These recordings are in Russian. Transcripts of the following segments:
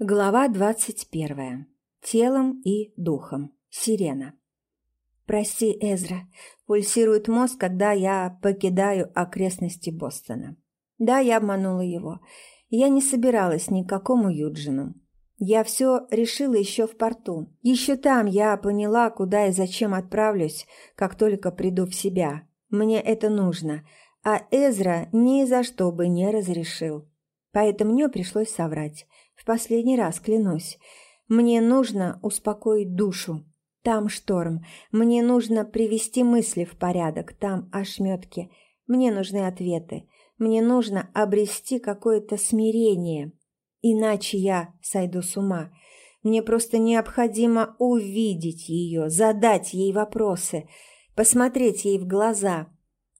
Глава двадцать первая. Телом и духом. Сирена. «Прости, Эзра», — пульсирует мозг, когда я покидаю окрестности Бостона. Да, я обманула его. Я не собиралась ни к какому Юджину. Я все решила еще в порту. Еще там я поняла, куда и зачем отправлюсь, как только приду в себя. Мне это нужно, а Эзра ни за что бы не разрешил. Поэтому мне пришлось соврать. Последний раз, клянусь. Мне нужно успокоить душу. Там шторм. Мне нужно привести мысли в порядок. Там ошметки. Мне нужны ответы. Мне нужно обрести какое-то смирение. Иначе я сойду с ума. Мне просто необходимо увидеть ее, задать ей вопросы, посмотреть ей в глаза,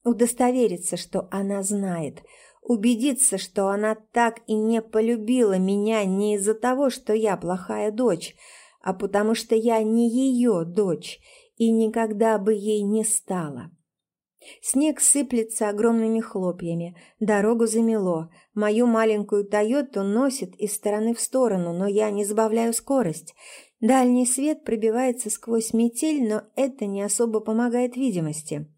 удостовериться, что она знает – убедиться, что она так и не полюбила меня не из-за того, что я плохая дочь, а потому что я не ее дочь и никогда бы ей не стала. Снег сыплется огромными хлопьями, дорогу замело, мою маленькую «Тойоту» носит из стороны в сторону, но я не сбавляю скорость. Дальний свет пробивается сквозь метель, но это не особо помогает видимости.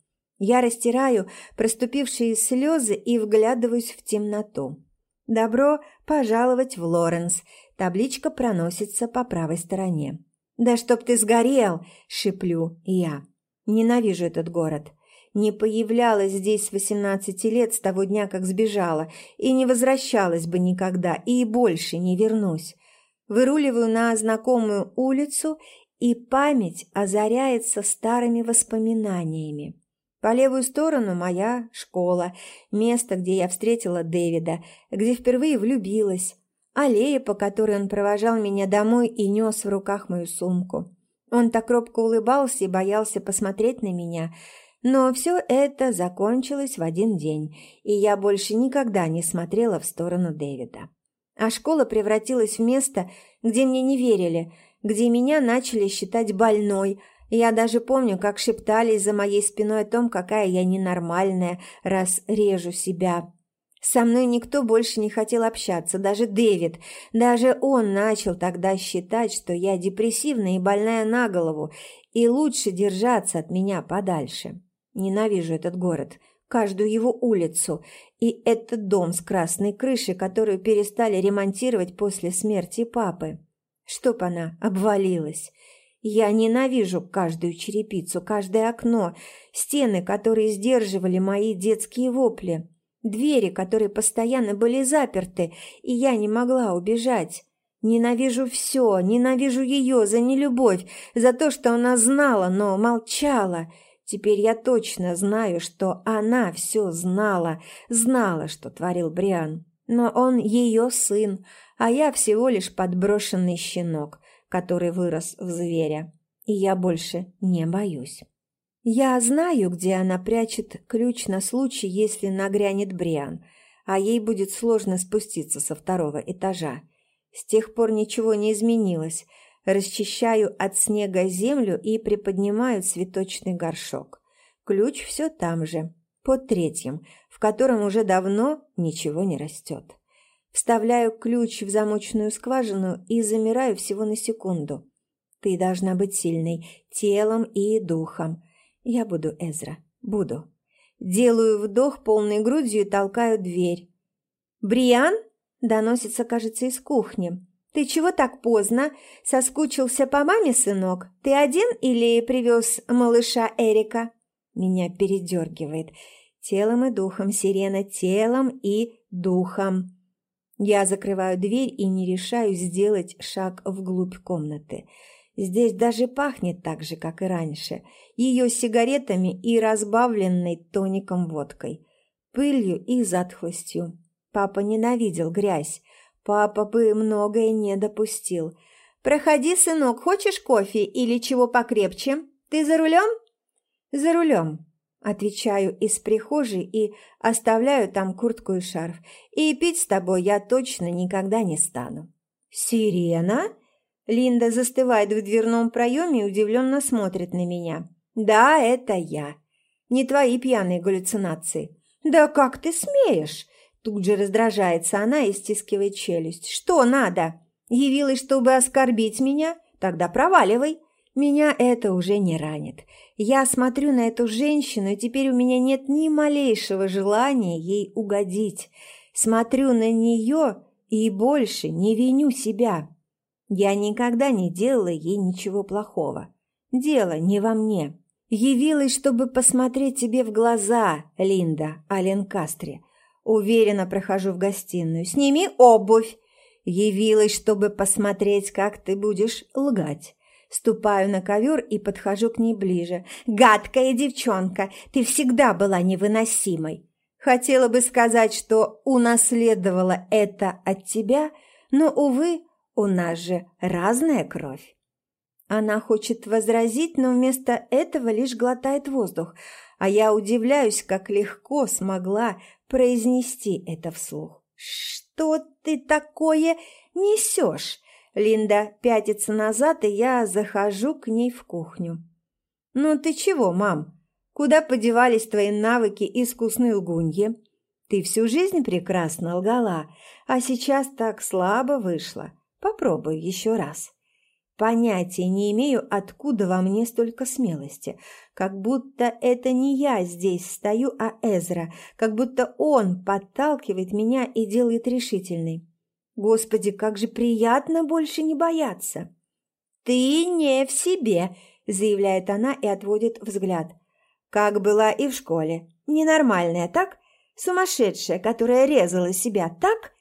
Я растираю проступившие слезы и вглядываюсь в темноту. «Добро пожаловать в Лоренс!» Табличка проносится по правой стороне. «Да чтоб ты сгорел!» – шиплю я. Ненавижу этот город. Не появлялась здесь с восемнадцати лет с того дня, как сбежала, и не возвращалась бы никогда, и больше не вернусь. Выруливаю на знакомую улицу, и память озаряется старыми воспоминаниями. По левую сторону моя школа, место, где я встретила Дэвида, где впервые влюбилась, аллея, по которой он провожал меня домой и нес в руках мою сумку. Он так робко улыбался и боялся посмотреть на меня, но все это закончилось в один день, и я больше никогда не смотрела в сторону Дэвида. А школа превратилась в место, где мне не верили, где меня начали считать больной – я даже помню, как шептались за моей спиной о том, какая я ненормальная, раз режу себя. Со мной никто больше не хотел общаться, даже Дэвид. Даже он начал тогда считать, что я депрессивная и больная на голову, и лучше держаться от меня подальше. Ненавижу этот город, каждую его улицу, и этот дом с красной крышей, которую перестали ремонтировать после смерти папы. Чтоб она обвалилась. Я ненавижу каждую черепицу, каждое окно, стены, которые сдерживали мои детские вопли, двери, которые постоянно были заперты, и я не могла убежать. Ненавижу все, ненавижу ее за нелюбовь, за то, что она знала, но молчала. Теперь я точно знаю, что она все знала, знала, что творил Бриан. Но он ее сын, а я всего лишь подброшенный щенок который вырос в зверя, и я больше не боюсь. Я знаю, где она прячет ключ на случай, если нагрянет Бриан, а ей будет сложно спуститься со второго этажа. С тех пор ничего не изменилось. Расчищаю от снега землю и приподнимаю цветочный горшок. Ключ все там же, под третьим, в котором уже давно ничего не растет. Вставляю ключ в замочную скважину и замираю всего на секунду. Ты должна быть сильной, телом и духом. Я буду, Эзра, буду. Делаю вдох полной грудью и толкаю дверь. «Бриан?» – доносится, кажется, из кухни. «Ты чего так поздно? Соскучился по маме, сынок? Ты один или привез малыша Эрика?» Меня передергивает. Телом и духом, сирена, телом и духом. Я закрываю дверь и не решаюсь сделать шаг вглубь комнаты. Здесь даже пахнет так же, как и раньше. Ее сигаретами и разбавленной тоником водкой. Пылью и затхлостью. Папа ненавидел грязь. Папа бы многое не допустил. «Проходи, сынок, хочешь кофе или чего покрепче? Ты за рулем?» «За рулем», Отвечаю из прихожей и оставляю там куртку и шарф. И пить с тобой я точно никогда не стану. «Сирена?» Линда застывает в дверном проеме и удивленно смотрит на меня. «Да, это я. Не твои пьяные галлюцинации». «Да как ты смеешь?» Тут же раздражается она и стискивает челюсть. «Что надо?» Явилась, чтобы оскорбить меня? Тогда проваливай. Меня это уже не ранит. Я смотрю на эту женщину, и теперь у меня нет ни малейшего желания ей угодить. Смотрю на нее и больше не виню себя. Я никогда не делала ей ничего плохого. Дело не во мне. Явилась, чтобы посмотреть тебе в глаза, Линда, Ален Кастре. Уверенно прохожу в гостиную. Сними обувь. Явилась, чтобы посмотреть, как ты будешь лгать. Ступаю на ковер и подхожу к ней ближе. «Гадкая девчонка, ты всегда была невыносимой. Хотела бы сказать, что унаследовала это от тебя, но, увы, у нас же разная кровь». Она хочет возразить, но вместо этого лишь глотает воздух, а я удивляюсь, как легко смогла произнести это вслух. «Что ты такое несешь?» Линда пятится назад, и я захожу к ней в кухню. «Ну ты чего, мам? Куда подевались твои навыки искусной лгуньи? Ты всю жизнь прекрасно лгала, а сейчас так слабо вышла. Попробуй еще раз». Понятия не имею, откуда во мне столько смелости. Как будто это не я здесь стою, а Эзра. Как будто он подталкивает меня и делает решительной. Господи, как же приятно больше не бояться. «Ты не в себе», – заявляет она и отводит взгляд. «Как была и в школе. Ненормальная, так? Сумасшедшая, которая резала себя, так?»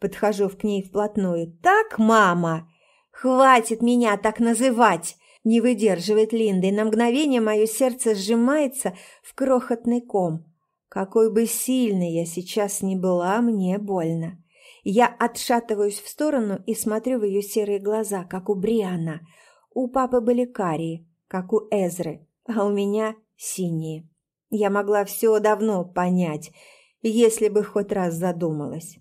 Подхожу к ней вплотную. «Так, мама!» «Хватит меня так называть!» Не выдерживает Линда, и на мгновение мое сердце сжимается в крохотный ком. Какой бы сильной я сейчас ни была, мне больно. Я отшатываюсь в сторону и смотрю в ее серые глаза, как у Бриана. У папы были карие, как у Эзры, а у меня синие. Я могла все давно понять, если бы хоть раз задумалась.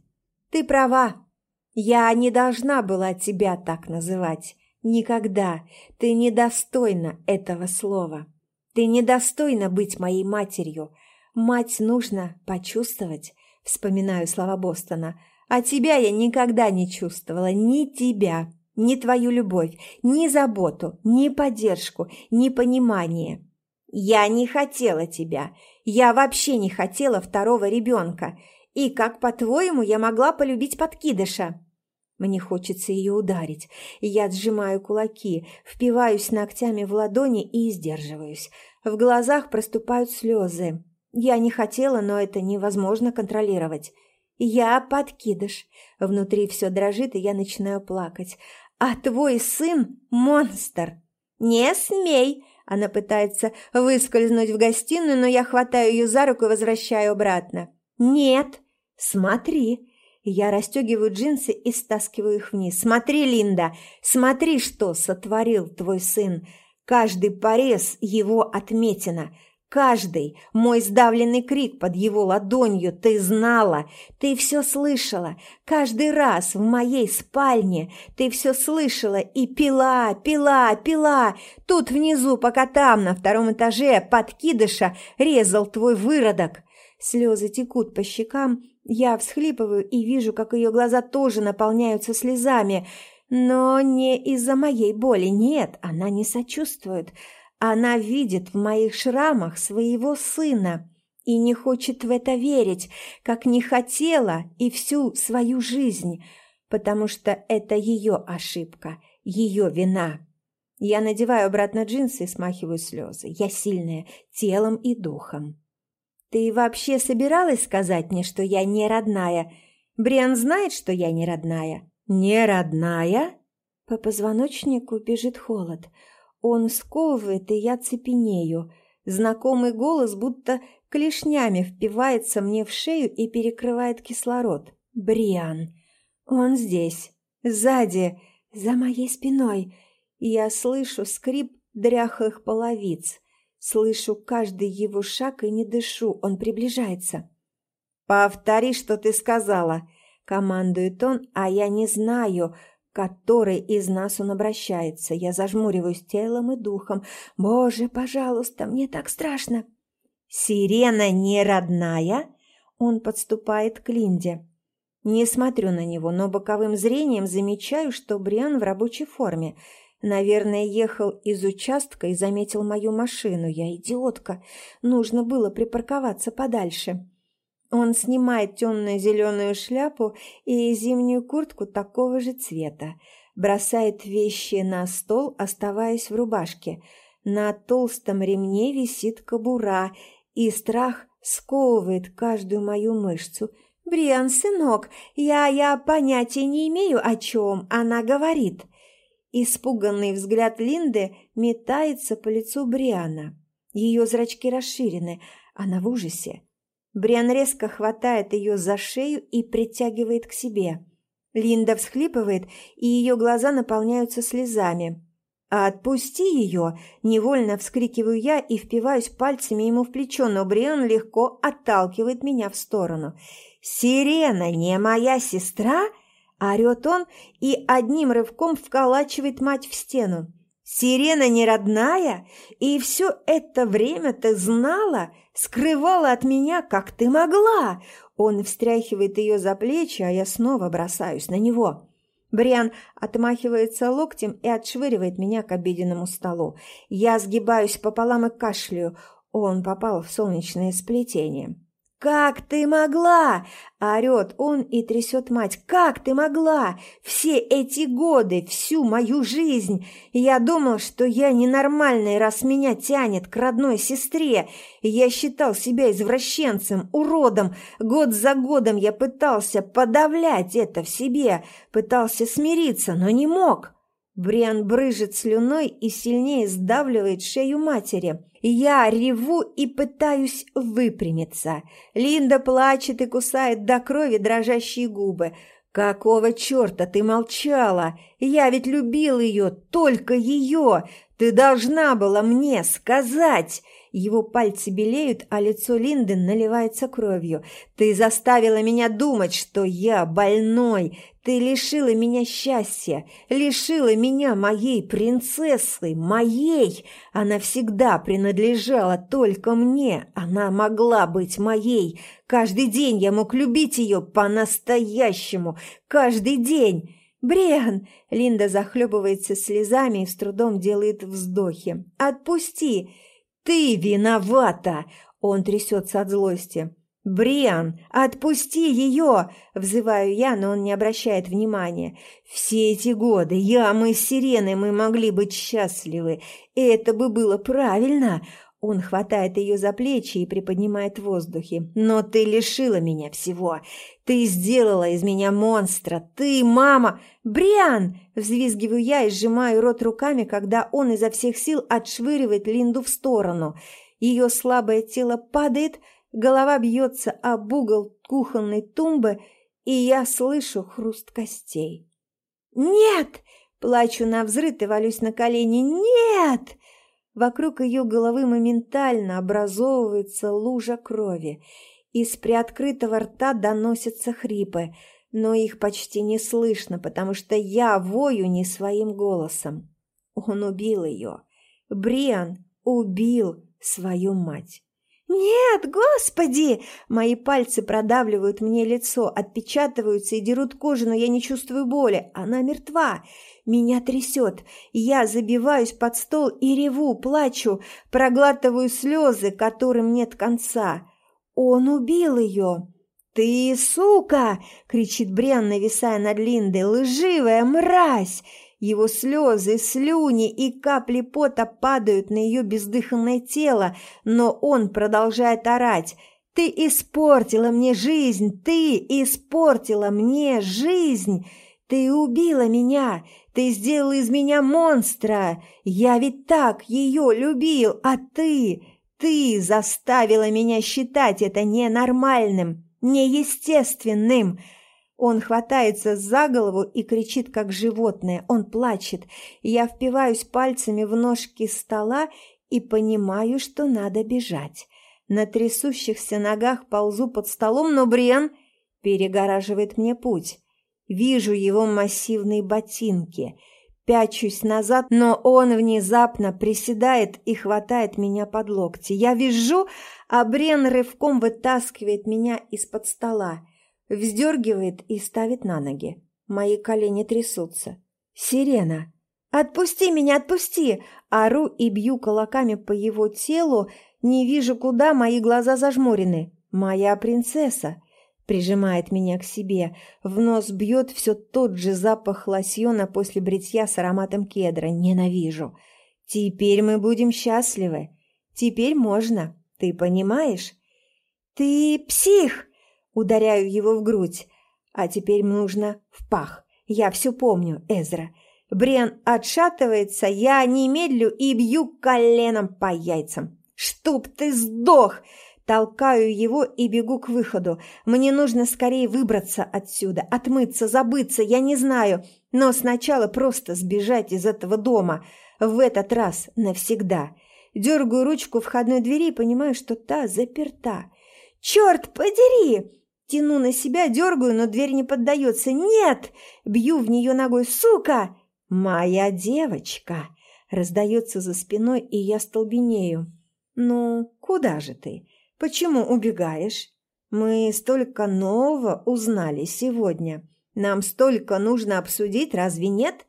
«Ты права», я не должна была тебя так называть. Никогда. Ты недостойна этого слова. Ты недостойна быть моей матерью. Мать нужно почувствовать, вспоминаю слова Бостона. А тебя я никогда не чувствовала, ни тебя, ни твою любовь, ни заботу, ни поддержку, ни понимание. Я не хотела тебя. Я вообще не хотела второго ребенка. И как, по-твоему, я могла полюбить подкидыша? Мне хочется ее ударить. Я сжимаю кулаки, впиваюсь ногтями в ладони и сдерживаюсь. В глазах проступают слезы. Я не хотела, но это невозможно контролировать. Я подкидыш. Внутри все дрожит, и я начинаю плакать. А твой сын – монстр. Не смей! Она пытается выскользнуть в гостиную, но я хватаю ее за руку и возвращаю обратно. Нет, смотри. Я расстегиваю джинсы и стаскиваю их вниз. «Смотри, Линда, смотри, что сотворил твой сын. Каждый порез его отметина. Каждый мой сдавленный крик под его ладонью ты знала, ты все слышала. Каждый раз в моей спальне ты все слышала и пила, пила, пила. Тут внизу, пока там, на втором этаже, подкидыша, резал твой выродок. Слезы текут по щекам, я всхлипываю и вижу, как ее глаза тоже наполняются слезами, но не из-за моей боли, нет, она не сочувствует. Она видит в моих шрамах своего сына и не хочет в это верить, как не хотела и всю свою жизнь, потому что это ее ошибка, ее вина. Я надеваю обратно джинсы и смахиваю слезы. Я сильная телом и духом. «Ты вообще собиралась сказать мне, что я не родная? Бриан знает, что я не родная?» «Не родная?» По позвоночнику бежит холод. Он сковывает, и я цепенею. Знакомый голос будто клешнями впивается мне в шею и перекрывает кислород. «Бриан! Он здесь, сзади, за моей спиной!» Я слышу скрип дряхлых половиц. Слышу каждый его шаг и не дышу, он приближается. «Повтори, что ты сказала», — командует он, а я не знаю, который из нас он обращается. Я зажмуриваюсь телом и духом. «Боже, пожалуйста, мне так страшно!» «Сирена не родная?» Он подступает к Линде. Не смотрю на него, но боковым зрением замечаю, что Бриан в рабочей форме. Наверное, ехал из участка и заметил мою машину. Я идиотка. Нужно было припарковаться подальше. Он снимает темно-зеленую шляпу и зимнюю куртку такого же цвета. Бросает вещи на стол, оставаясь в рубашке. На толстом ремне висит кобура, и страх сковывает каждую мою мышцу. «Бриан, сынок, я, я понятия не имею, о чем она говорит». Испуганный взгляд Линды метается по лицу Бриана. Ее зрачки расширены, она в ужасе. Бриан резко хватает ее за шею и притягивает к себе. Линда всхлипывает, и ее глаза наполняются слезами. «Отпусти ее!» – невольно вскрикиваю я и впиваюсь пальцами ему в плечо, но Бриан легко отталкивает меня в сторону. «Сирена не моя сестра?» – орет он и одним рывком вколачивает мать в стену. Сирена не родная? И все это время ты знала? Скрывала от меня, как ты могла?» Он встряхивает ее за плечи, а я снова бросаюсь на него. Бриан отмахивается локтем и отшвыривает меня к обеденному столу. Я сгибаюсь пополам и кашляю. Он попал в солнечное сплетение. «Как ты могла?» – орет он и трясет мать. «Как ты могла? Все эти годы, всю мою жизнь! Я думал, что я ненормальный, раз меня тянет к родной сестре. Я считал себя извращенцем, уродом. Год за годом я пытался подавлять это в себе, пытался смириться, но не мог». Бриан брыжет слюной и сильнее сдавливает шею матери. Я реву и пытаюсь выпрямиться. Линда плачет и кусает до крови дрожащие губы. «Какого черта ты молчала? Я ведь любил ее, только ее! Ты должна была мне сказать!» Его пальцы белеют, а лицо Линды наливается кровью. «Ты заставила меня думать, что я больной. Ты лишила меня счастья, лишила меня моей принцессы, моей. Она всегда принадлежала только мне. Она могла быть моей. Каждый день я мог любить ее по-настоящему. Каждый день». «Бриан!» — Линда захлебывается слезами и с трудом делает вздохи. «Отпусти!» «Ты виновата!» Он трясется от злости. «Бриан, отпусти ее!» – взываю я, но он не обращает внимания. «Все эти годы я, мы с Сиреной, мы могли быть счастливы. Это бы было правильно!» Он хватает ее за плечи и приподнимает в воздухе. «Но ты лишила меня всего. Ты сделала из меня монстра. Ты, мама! Бриан!» Взвизгиваю я и сжимаю рот руками, когда он изо всех сил отшвыривает Линду в сторону. Ее слабое тело падает, голова бьется об угол кухонной тумбы, и я слышу хруст костей. «Нет!» Плачу на взрыв и валюсь на колени. «Нет!» Вокруг ее головы моментально образовывается лужа крови. Из приоткрытого рта доносятся хрипы, но их почти не слышно, потому что я вою не своим голосом. Он убил ее. Бриан убил свою мать. «Нет, господи!» Мои пальцы продавливают мне лицо, отпечатываются и дерут кожу, но я не чувствую боли. Она мертва. Меня трясет. Я забиваюсь под стол и реву, плачу, проглатываю слезы, которым нет конца. Он убил ее. «Ты, сука!» — кричит Брен, нависая над Линдой. «Лживая мразь!» Его слезы, слюни и капли пота падают на ее бездыханное тело, но он продолжает орать. «Ты испортила мне жизнь! Ты испортила мне жизнь! Ты убила меня! Ты сделала из меня монстра! Я ведь так ее любил, а ты... Ты заставила меня считать это ненормальным, неестественным!» Он хватается за голову и кричит, как животное. Он плачет. Я впиваюсь пальцами в ножки стола и понимаю, что надо бежать. На трясущихся ногах ползу под столом, но Брен перегораживает мне путь. Вижу его массивные ботинки. Пячусь назад, но он внезапно приседает и хватает меня под локти. Я вижу, а Брен рывком вытаскивает меня из-под стола. Вздергивает и ставит на ноги. Мои колени трясутся. «Сирена! Отпусти меня, отпусти!» Ору и бью кулаками по его телу, не вижу, куда мои глаза зажмурены. «Моя принцесса!» Прижимает меня к себе. В нос бьет все тот же запах лосьона после бритья с ароматом кедра. Ненавижу. Теперь мы будем счастливы. Теперь можно. Ты понимаешь? Ты псих! Ударяю его в грудь. А теперь нужно в пах. Я все помню, Эзра. Брен отшатывается, я немедлю и бью коленом по яйцам. «Чтоб ты сдох!» Толкаю его и бегу к выходу. Мне нужно скорее выбраться отсюда, отмыться, забыться, я не знаю. Но сначала просто сбежать из этого дома. В этот раз навсегда. Дергаю ручку входной двери и понимаю, что та заперта. «Черт подери!» Тяну на себя, дергаю, но дверь не поддается. «Нет!» Бью в нее ногой. «Сука!» «Моя девочка!» Раздается за спиной, и я столбенею. «Ну, куда же ты? Почему убегаешь? Мы столько нового узнали сегодня. Нам столько нужно обсудить, разве нет?»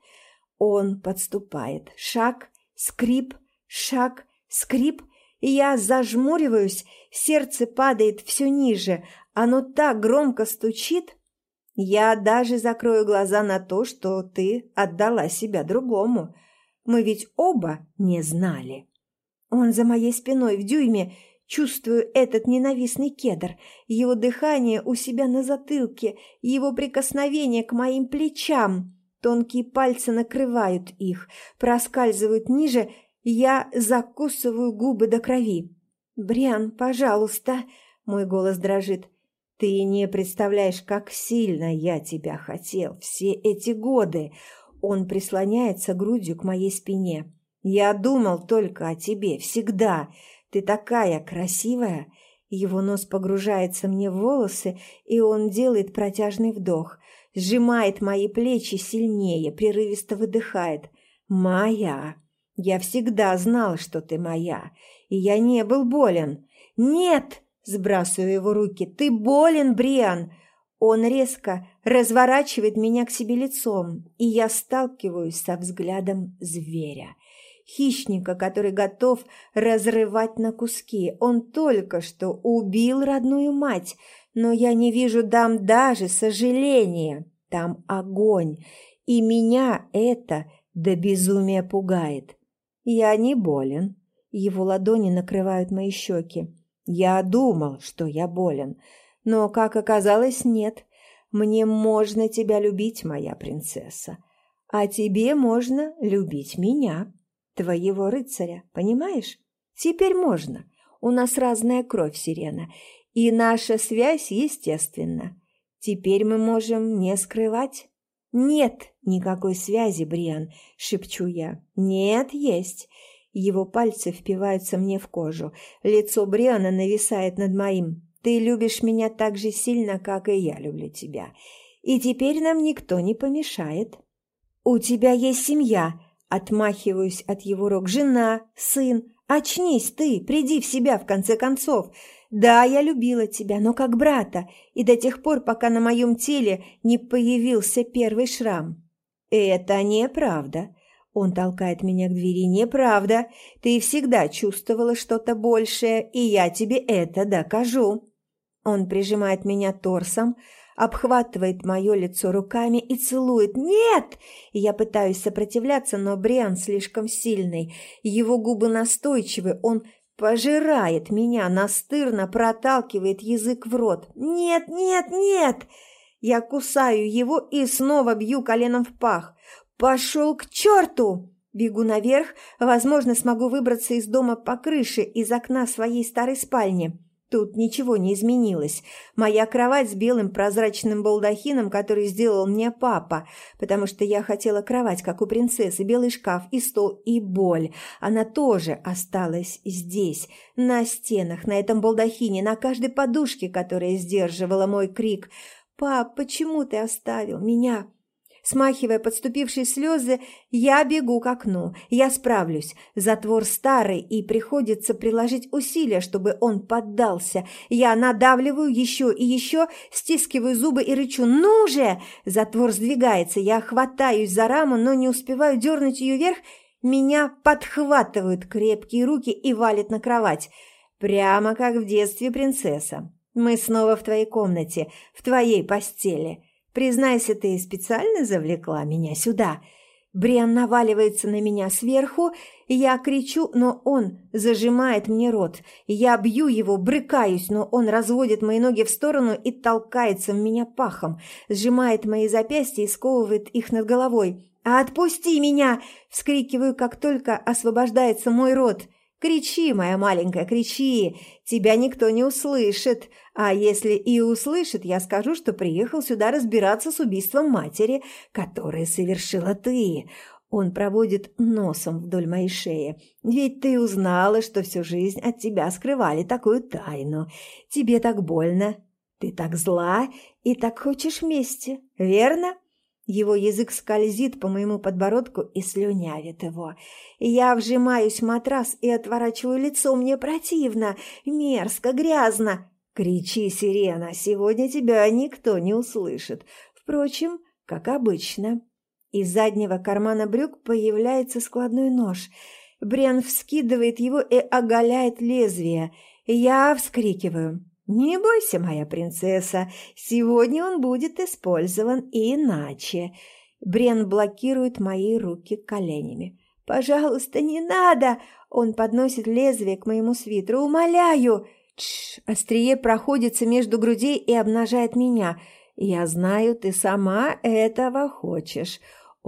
Он подступает. Шаг, скрип, шаг, скрип. Я зажмуриваюсь, сердце падает все ниже. Оно так громко стучит. Я даже закрою глаза на то, что ты отдала себя другому. Мы ведь оба не знали. Он за моей спиной в дюйме. Чувствую этот ненавистный кедр, его дыхание у себя на затылке, его прикосновение к моим плечам. Тонкие пальцы накрывают их, проскальзывают ниже, я закусываю губы до крови. «Бриан, пожалуйста!» – мой голос дрожит. «Ты не представляешь, как сильно я тебя хотел все эти годы!» Он прислоняется грудью к моей спине. «Я думал только о тебе, всегда. Ты такая красивая!» Его нос погружается мне в волосы, и он делает протяжный вдох, сжимает мои плечи сильнее, прерывисто выдыхает. «Моя! Я всегда знал, что ты моя, и я не был болен!» «Нет!» – сбрасываю его руки. «Ты болен, Бриан!» Он резко разворачивает меня к себе лицом, и я сталкиваюсь со взглядом зверя – хищника, который готов разрывать на куски. Он только что убил родную мать, но я не вижу дам даже сожаления. Там огонь, и меня это до безумия пугает. Я не болен. Его ладони накрывают мои щеки. Я думал, что я болен, но, как оказалось, нет. Мне можно тебя любить, моя принцесса, а тебе можно любить меня твоего рыцаря, понимаешь? Теперь можно. У нас разная кровь, Сирена, и наша связь естественна. Теперь мы можем не скрывать. Нет никакой связи, Бриан, шепчу я. Нет, есть. Его пальцы впиваются мне в кожу. Лицо Бриана нависает над моим. Ты любишь меня так же сильно, как и я люблю тебя. И теперь нам никто не помешает. У тебя есть семья, Отмахиваюсь от его рук. «Жена, сын, очнись ты, приди в себя в конце концов. Да, я любила тебя, но как брата, и до тех пор, пока на моем теле не появился первый шрам». «Это неправда». Он толкает меня к двери. «Неправда. Ты всегда чувствовала что-то большее, и я тебе это докажу». Он прижимает меня торсом, обхватывает мое лицо руками и целует. «Нет!» Я пытаюсь сопротивляться, но Бриан слишком сильный. Его губы настойчивы, он пожирает меня, настырно проталкивает язык в рот. «Нет, нет, нет!» Я кусаю его и снова бью коленом в пах. «Пошел к черту!» Бегу наверх, возможно, смогу выбраться из дома по крыше, из окна своей старой спальни. Тут ничего не изменилось. Моя кровать с белым прозрачным балдахином, который сделал мне папа, потому что я хотела кровать, как у принцессы, белый шкаф и стол, и боль. Она тоже осталась здесь, на стенах, на этом балдахине, на каждой подушке, которая сдерживала мой крик. «Пап, почему ты оставил меня?» Смахивая подступившие слезы, я бегу к окну. Я справлюсь. Затвор старый, и приходится приложить усилия, чтобы он поддался. Я надавливаю еще и еще, стискиваю зубы и рычу «Ну же!». Затвор сдвигается. Я хватаюсь за раму, но не успеваю дернуть ее вверх. Меня подхватывают крепкие руки и валят на кровать. Прямо как в детстве принцесса. Мы снова в твоей комнате, в твоей постели. Признайся, ты специально завлекла меня сюда. Бриан наваливается на меня сверху, я кричу, но он зажимает мне рот. Я бью его, брыкаюсь, но он разводит мои ноги в сторону и толкается в меня пахом, сжимает мои запястья и сковывает их над головой. «Отпусти меня!» – вскрикиваю, как только освобождается мой рот – Кричи, моя маленькая, кричи, тебя никто не услышит. А если и услышит, я скажу, что приехал сюда разбираться с убийством матери, которое совершила ты. Он проводит носом вдоль моей шеи. Ведь ты узнала, что всю жизнь от тебя скрывали такую тайну. Тебе так больно, ты так зла и так хочешь мести, верно? Его язык скользит по моему подбородку и слюнявит его. Я вжимаюсь в матрас и отворачиваю лицо. Мне противно, мерзко, грязно. Кричи, сирена, сегодня тебя никто не услышит. Впрочем, как обычно. Из заднего кармана брюк появляется складной нож. Брен вскидывает его и оголяет лезвие. Я вскрикиваю. «Не бойся, моя принцесса, сегодня он будет использован иначе». Брен блокирует мои руки коленями. «Пожалуйста, не надо!» Он подносит лезвие к моему свитеру. «Умоляю!» Тш, острие проходится между грудей и обнажает меня. «Я знаю, ты сама этого хочешь.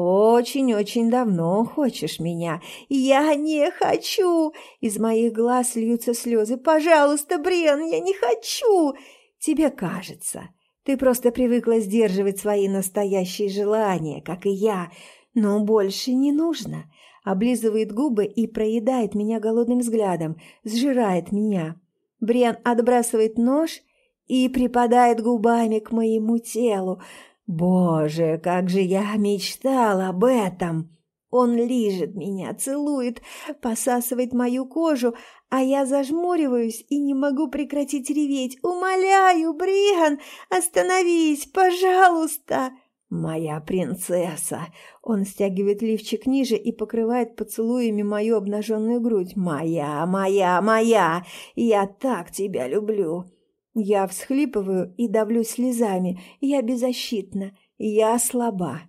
«Очень-очень давно хочешь меня. Я не хочу!» Из моих глаз льются слезы. «Пожалуйста, Брен, я не хочу!» «Тебе кажется. Ты просто привыкла сдерживать свои настоящие желания, как и я. Но больше не нужно». Облизывает губы и проедает меня голодным взглядом, сжирает меня. Брен отбрасывает нож и припадает губами к моему телу. Боже, как же я мечтал об этом! Он лижет меня, целует, посасывает мою кожу, а я зажмуриваюсь и не могу прекратить реветь. «Умоляю, Бриан, остановись, пожалуйста!» «Моя принцесса!» Он стягивает лифчик ниже и покрывает поцелуями мою обнаженную грудь. «Моя, моя, моя! Я так тебя люблю!» Я всхлипываю и давлю слезами. Я беззащитна. Я слаба.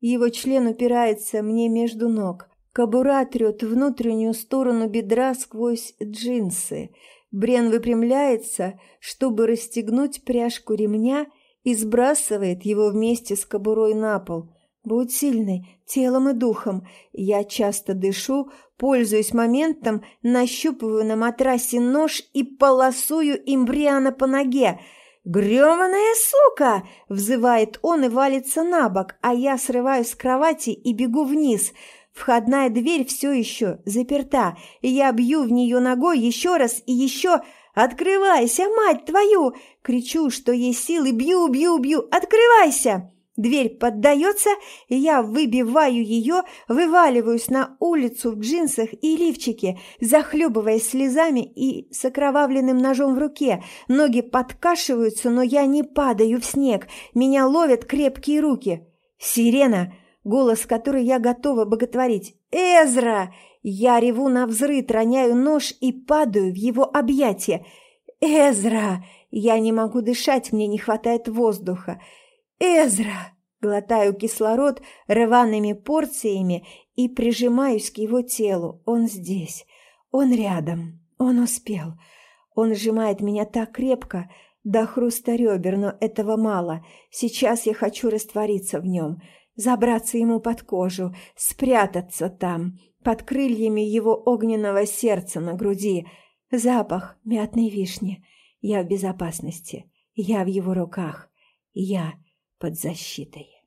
Его член упирается мне между ног. Кобура трет внутреннюю сторону бедра сквозь джинсы. Брен выпрямляется, чтобы расстегнуть пряжку ремня и сбрасывает его вместе с кобурой на пол. Будь сильной, телом и духом. Я часто дышу, пользуясь моментом, нащупываю на матрасе нож и полосую имбриана по ноге. «Грёманая сука!» – взывает он и валится на бок, а я срываюсь с кровати и бегу вниз. Входная дверь все еще заперта, и я бью в нее ногой еще раз и еще... «Открывайся, мать твою!» Кричу, что есть силы, бью, бью, бью. «Открывайся!» Дверь поддается, и я выбиваю ее, вываливаюсь на улицу в джинсах и лифчике, захлебываясь слезами и с окровавленным ножом в руке. Ноги подкашиваются, но я не падаю в снег. Меня ловят крепкие руки. «Сирена!» голос который я готова боготворить. «Эзра!» Я реву на взрыв, роняю нож и падаю в его объятия. «Эзра!» Я не могу дышать, мне не хватает воздуха. «Эзра!» Глотаю кислород рваными порциями и прижимаюсь к его телу. Он здесь. Он рядом. Он успел. Он сжимает меня так крепко, до хруста ребер, но этого мало. Сейчас я хочу раствориться в нем, забраться ему под кожу, спрятаться там, под крыльями его огненного сердца на груди. Запах мятной вишни. Я в безопасности. Я в его руках. Я под защитой.